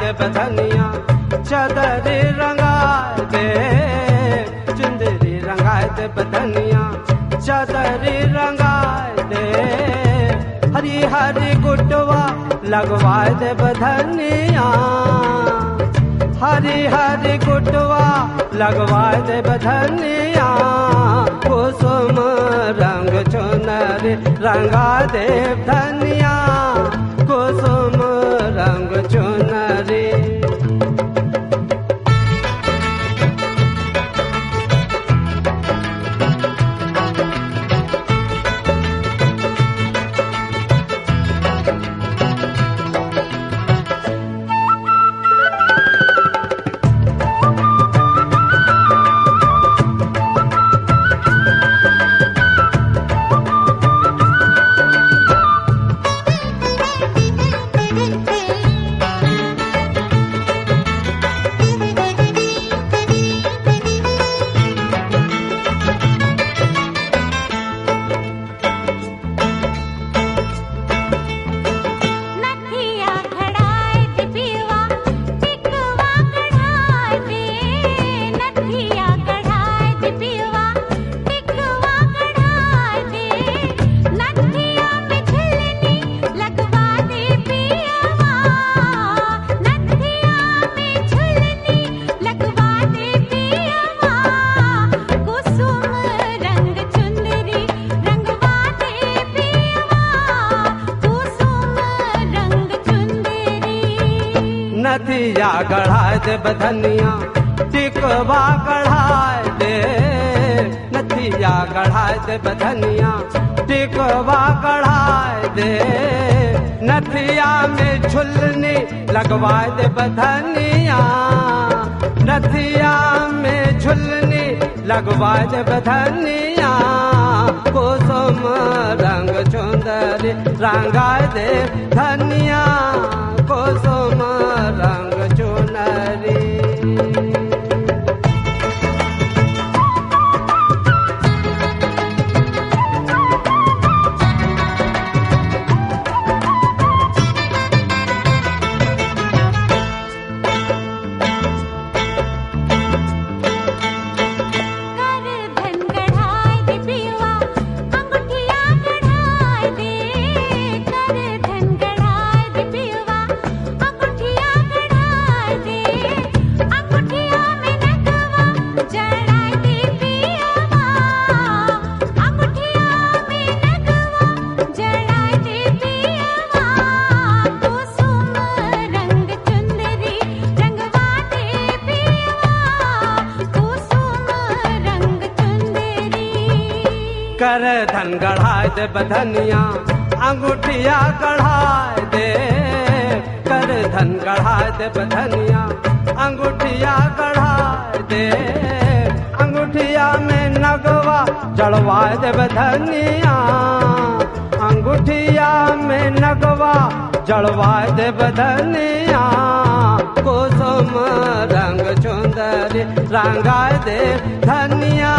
दे बधनिया चदरी रंगाए दे चुंदरी रंगाए दे बधनिया चदरी रंगाए दे हरी हरी गुटवा लगवाए दे बधनिया हरी हरी गुटवा लगवाए दे बधनिया कुसुम रंग चुनरी रंगा दे धनिया नदिया गढ़ाए दे बधनिया, टिकवा गढ़ाए दे। नदिया गढ़ाए दे बधनिया, टिकवा गढ़ाए दे। नथिया में झुलनी, लगवाए दे बधनिया। नथिया में झुलनी, लगवाए दे बधनिया। कुसुम रंग चुंदरी, रंगाए दे धनिया। कुसुम कर धन गढ़ाए दे बधनिया, अंगूठिया गढ़ाए दे। कर धन गढ़ाए दे बधनिया, अंगूठिया गढ़ाए दे। अंगूठिया में नगवा जड़वाए दे बधनिया, अंगूठिया में नगवा जड़वाए दे बधनिया। कुसुम रंग चुंदरी रंगाए दे धनिया।